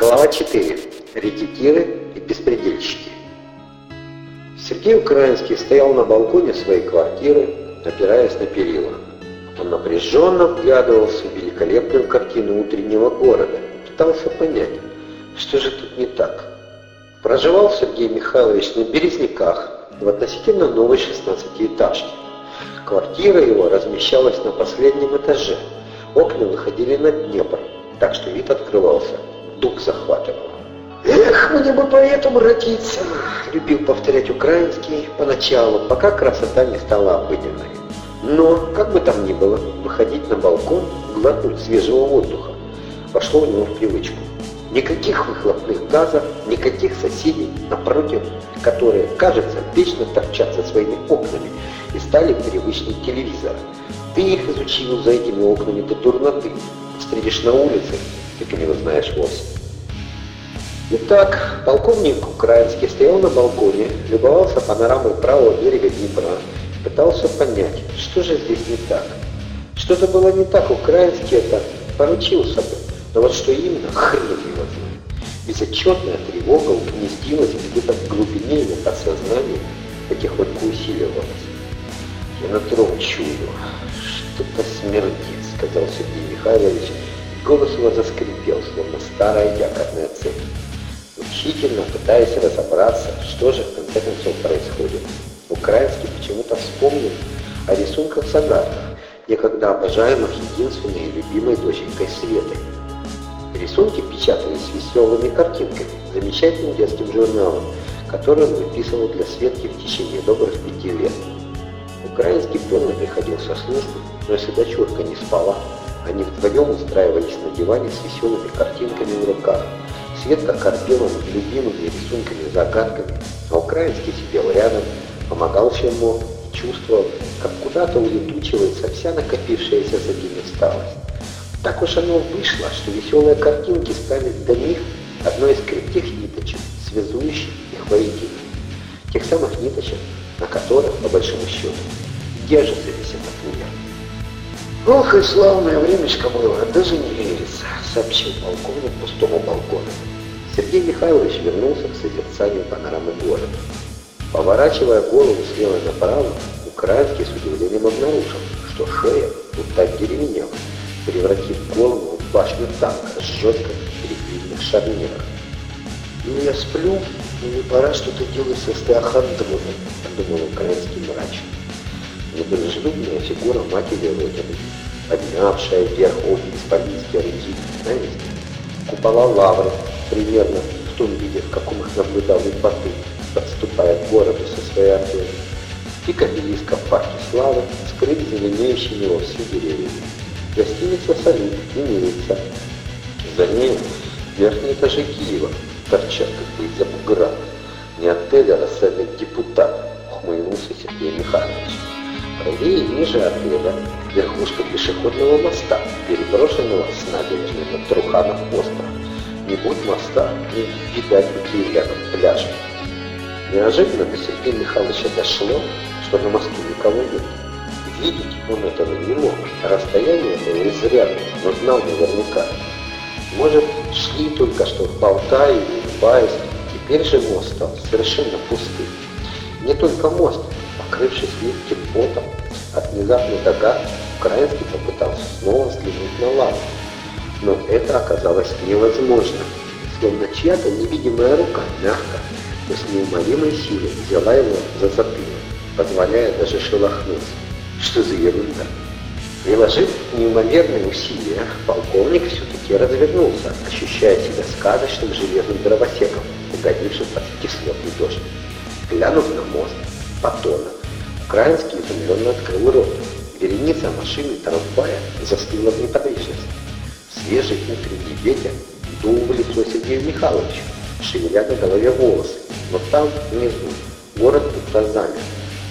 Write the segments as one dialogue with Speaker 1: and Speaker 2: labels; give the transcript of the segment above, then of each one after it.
Speaker 1: Глава 4. Редитиры и беспредельщики. Сергей Украинский стоял на балконе своей квартиры, опираясь на перила. Он напряженно вглядывался в великолепную картину утреннего города, пытался понять, что же тут не так. Проживал Сергей Михайлович на Березняках, в относительно новой 16-этажке. Квартира его размещалась на последнем этаже. Окна выходили на Днепр, так что вид открывался. Дух захватывал. «Эх, мне бы поэтому родиться!» — любил повторять украинский поначалу, пока красота не стала обыденной. Но, как бы там ни было, выходить на балкон, глотнуть свежего воздуха, пошло у него в привычку. Никаких выхлопных газов, никаких соседей, напротив, которые, кажется, вечно торчат за своими окнами и стали привычным телевизором. Ты их изучил за этими окнами до дурноты. Встретишь на улице, так и не узнаешь вовсе. Итак, полковник Украинский стоял на балконе, любовался панорамой правого берега Днепра, пытался понять, что же здесь не так. Что-то было не так, Украинский это поручился бы, но вот что именно, хрен его знает. Безотчетная тревога угнездилась где-то в глубине его подсознания, потихоньку усиливалась. «Я нутром чую, что-то смердит», — сказал Сергей Михайлович, голос его заскрипел, словно старая якорная цепь мучительно пытаясь разобраться, что же в конце концов происходит. Украинский почему-то вспомнил о рисунках загадках, некогда обожаемых единственной и любимой доченькой Светой. Рисунки печатались веселыми картинками, замечательным детским журналом, который он выписывал для Светки в течение добрых пяти лет. Украинский поздно приходил со службы, но если дочурка не спала, они вдвоем устраивались на диване с веселыми картинками в руках – Светка корпела над любимыми рисунками и загадками, а украинский сидел рядом, помогал чем и чувствовал, как куда-то улетучивается вся накопившаяся за день усталость. Так уж оно вышло, что веселые картинки стали для них одной из крепких ниточек, связующих их воедино. Тех самых ниточек, на которых, по большому счету, держится весь этот мир. «Ох, и славное времечко было, даже не верится», — сообщил полковник пустому балкону. Сергей Михайлович вернулся к созерцанию панорамы города. Поворачивая голову слева направо, Украинский с удивлением обнаружил, что шея будто деревенела, превратив голову в башню танка с жестко перекрытых шарнирах. «Ну я сплю, и не пора что-то делать со стеохондроном», — подумал Украинский мрачно. Недружелюбная фигура матери Родины, поднявшая вверх обе исполинские руки на месте. Купола лавры, примерно в том виде, в каком их наблюдал Ипаты, подступая к городу со своей армией. Пик обелиска в парке Славы скрыт зеленеющими вовсю деревьями. Гостиница «Салют» имеется. За ней верхние этажи Киева торчат, как бы из-за бугра. Не отеля, а рассадник депутат, ухмыльнулся Сергей Михайлович. Правее ниже отеля верхушка пешеходного моста, переброшенного с набережной под Труханов остров. Не будь моста, не видать бы киевлянам пляжа. Неожиданно до Сергея Михайловича дошло, что на мосту никого нет. Видеть он этого не мог. Расстояние было изрядное, но знал наверняка. Может, шли только что болтая и улыбаясь, теперь же мост стал совершенно пустым. Не только мост, покрывшись липким потом, от внезапной догадки, Украинский попытался снова взглянуть на лаву но это оказалось невозможно. Словно чья-то невидимая рука мягко, но с неумолимой силой взяла его за затылок, позволяя даже шелохнуться. Что за ерунда? Приложив неимоверные усилия, полковник все-таки развернулся, ощущая себя сказочным железным дровосеком, угодившим под кислотный дождь. Глянув на мост, Патона, украинский изумленно открыл рот. Вереница машины трамвая застыла в неподвижности. Свежий утренний ветер дул в лицо Сергею Михайловичу, шевеля на голове волосы, но там, внизу, город будто замер.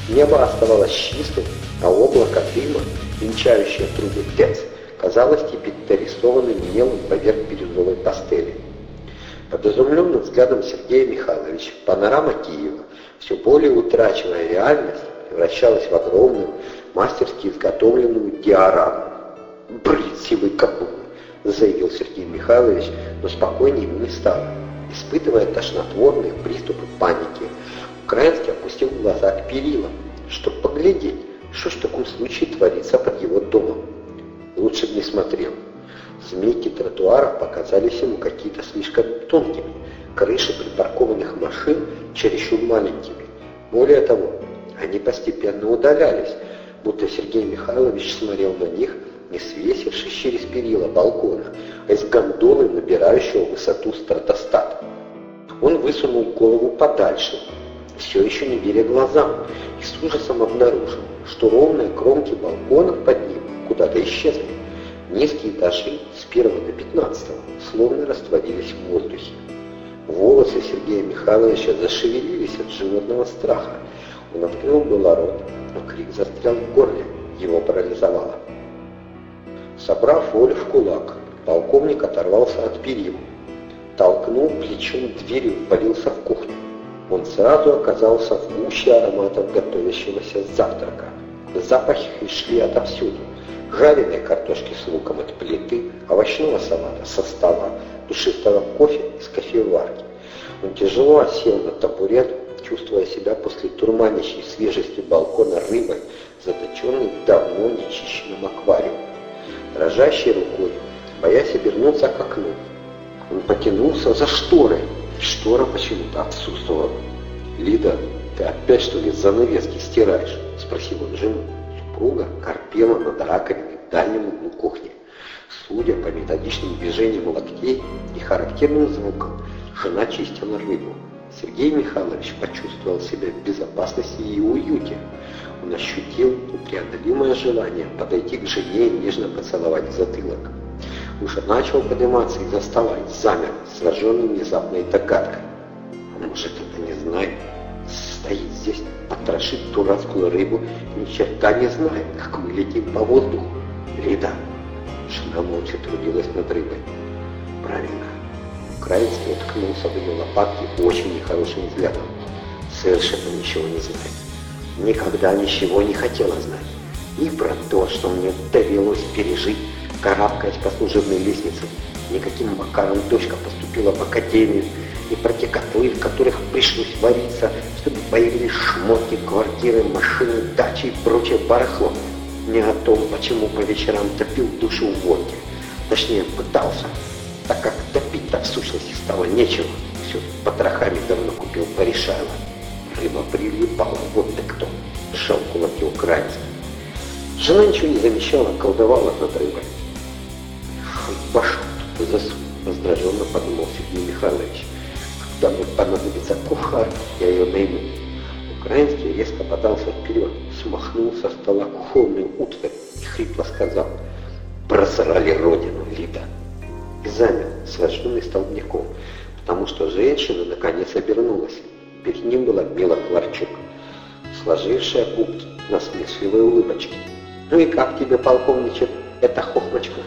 Speaker 1: Небо оставалось чистым, а облако дыма, венчающее трубы ТЭЦ, казалось теперь дорисованным мелом поверх бирюзовой пастели. Под изумленным взглядом Сергея Михайловича панорама Киева, все более утрачивая реальность, превращалась в огромную, мастерски изготовленную диораму. Бред сивой капуны. Заявил Сергей Михайлович, но спокойнее ему не стало. Испытывая тошнотворные приступы паники, Украинский опустил глаза к перилам, чтобы поглядеть, что ж в таком случае творится под его домом. Лучше бы не смотрел. Змейки тротуаров показались ему какие-то слишком тонкими, крыши припаркованных машин чересчур маленькими. Более того, они постепенно удалялись, будто Сергей Михайлович смотрел на них, не свесившись через перила балкона, а из гондолы, набирающего высоту стратостата. Он высунул голову подальше, все еще не веря глазам, и с ужасом обнаружил, что ровные кромки балкона под ним куда-то исчезли. Низкие этажи с первого до пятнадцатого словно растворились в воздухе. Волосы Сергея Михайловича зашевелились от животного страха. Он открыл было рот, но крик застрял в горле, его парализовало. Собрав волю в кулак, полковник оторвался от перил, толкнул плечом дверь и ввалился в кухню. Он сразу оказался в гуще ароматов готовящегося завтрака. Запахи шли отовсюду. Жареной картошки с луком от плиты, овощного салата со стола, душистого кофе из кофеварки. Он тяжело осел на табурет, чувствуя себя после турманящей свежести балкона рыбой, заточенной в давно нечищенном аквариуме. Дрожащей рукой, боясь обернуться к окну, он потянулся за шторой. Штора почему-то отсутствовала. «Лида, ты опять, что ли, занавески стираешь?» — спросил он жену. Супруга корпела над раковиной в дальнем углу кухни. Судя по методичным движениям локтей и характерным звукам, жена чистила рыбу. Сергей Михайлович почувствовал себя в безопасности и уюте. Он ощутил непреодолимое желание подойти к жене и нежно поцеловать затылок. Уже начал подниматься из-за стола и замер, сраженный внезапной догадкой. А может, это не знает? Стоит здесь, потрошит дурацкую рыбу ни черта не знает, как мы летим по воздуху. Лида. Жена молча трудилась над рыбой. Правильно. Украинский уткнулся в ее лопатки очень нехорошим взглядом. Совершенно ничего не знает. Никогда ничего не хотела знать. И про то, что мне довелось пережить, карабкаясь по служебной лестнице. Никаким макаром дочка поступила в академию, и про те котлы, в которых пришлось вариться, чтобы появились шмотки, квартиры, машины, дачи и прочее барахло. Не о том, почему по вечерам топил душу в водке. Точнее, пытался, так как топить-то в сущности стало нечего. Все потрохами давно купил порешайло. Рыба прилипала, вот ты кто. Шел кулаки украинские. Жена ничего не замечала, колдовала над рыбой. Пошел ты засунь, раздраженно подумал Сергей Михайлович. Когда мне понадобится кухар, я ее найму. Украинский резко подался вперед, смахнул со стола кухонную утварь и хрипло сказал «Просрали родину, Лида!» И замер, сраженный столбняком, потому что женщина наконец обернулась. Перед ним была Мила Кларчук, сложившая губки на смешливой улыбочке. «Ну и как тебе, полковничек, эта хохмочка?»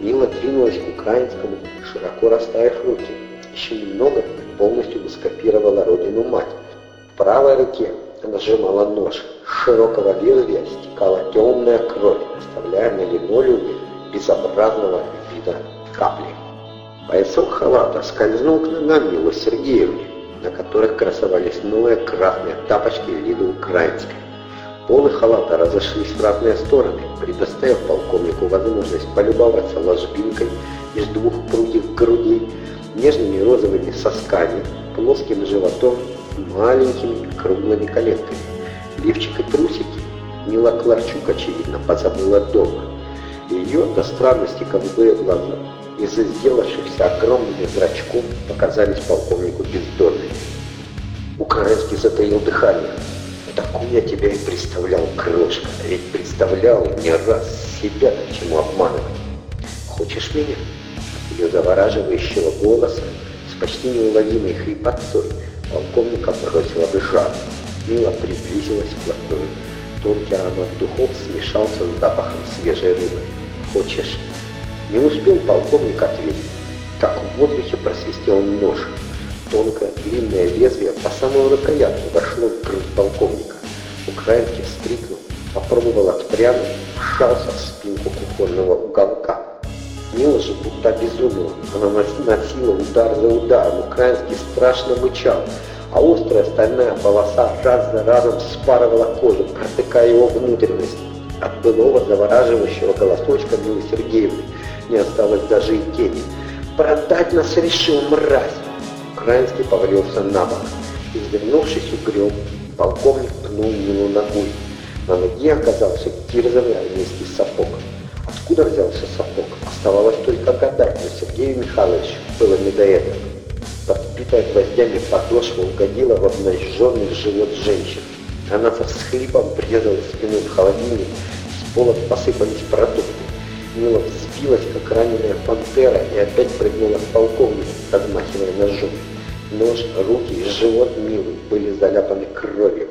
Speaker 1: Мила двинулась к украинскому, широко расставив руки. Еще немного и полностью бы скопировала родину мать. В правой руке она сжимала нож. С широкого лезвия стекала темная кровь, оставляя на линолеуме безобразного вида капли. Поясок халата скользнул к ногам Милы Сергеевны, на которых красовались новые красные тапочки Лиды Украинской. Полы халата разошлись в разные стороны, предоставив полковнику возможность полюбоваться ложбинкой из двух прудих грудей, нежными розовыми сосками, плоским животом маленькими круглыми коленками. Лифчик и трусики Мила Кларчук, очевидно, позабыла дома. Ее до странности голубые глаза из-за сделавшихся огромными зрачков показались полковнику бездонными. Украинский затаил дыхание. Такую я тебя и представлял, крошка. Ведь представлял не раз себя, чему обманывать. Хочешь меня? Ее завораживающего голоса с почти неуловимой хрипотцой полковника бросила бы жар. Мила приблизилась вплотную. Тонкий аромат духов смешался с запахом свежей рыбы. Хочешь? Не успел полковник ответить. Как в воздухе просвистел нож. Тонкое длинное лезвие по самому рукоятку вошло в грудь полковника. Украинский вскрикнул, попробовал отпрянуть, вшался в спинку кухонного уголка. Мила же будто обезумела. Она носила удар за ударом. Украинский страшно мычал, а острая стальная полоса раз за разом спарывала кожу, протыкая его внутренность. От былого завораживающего голосочка Милы Сергеевны не осталось даже и тени. «Продать нас решил, мразь!» Украинский повалился на бок. Извернувшись угрём, полковник пнул Милу ногой. На ноге оказался кирзовый армейский сапог. Откуда взялся сапог, оставалось только гадать, но Сергею Михайловичу было не до этого. Подбитая гвоздями подошва угодила в обнаженный живот женщины. Она со всхлипом врезала спину в холодильник, с пола посыпались продукты. Мила взбилась, как раненая пантера, и опять прыгнула к полковнику, размахивая ножом. Нож, руки и живот Милы были заляпаны кровью.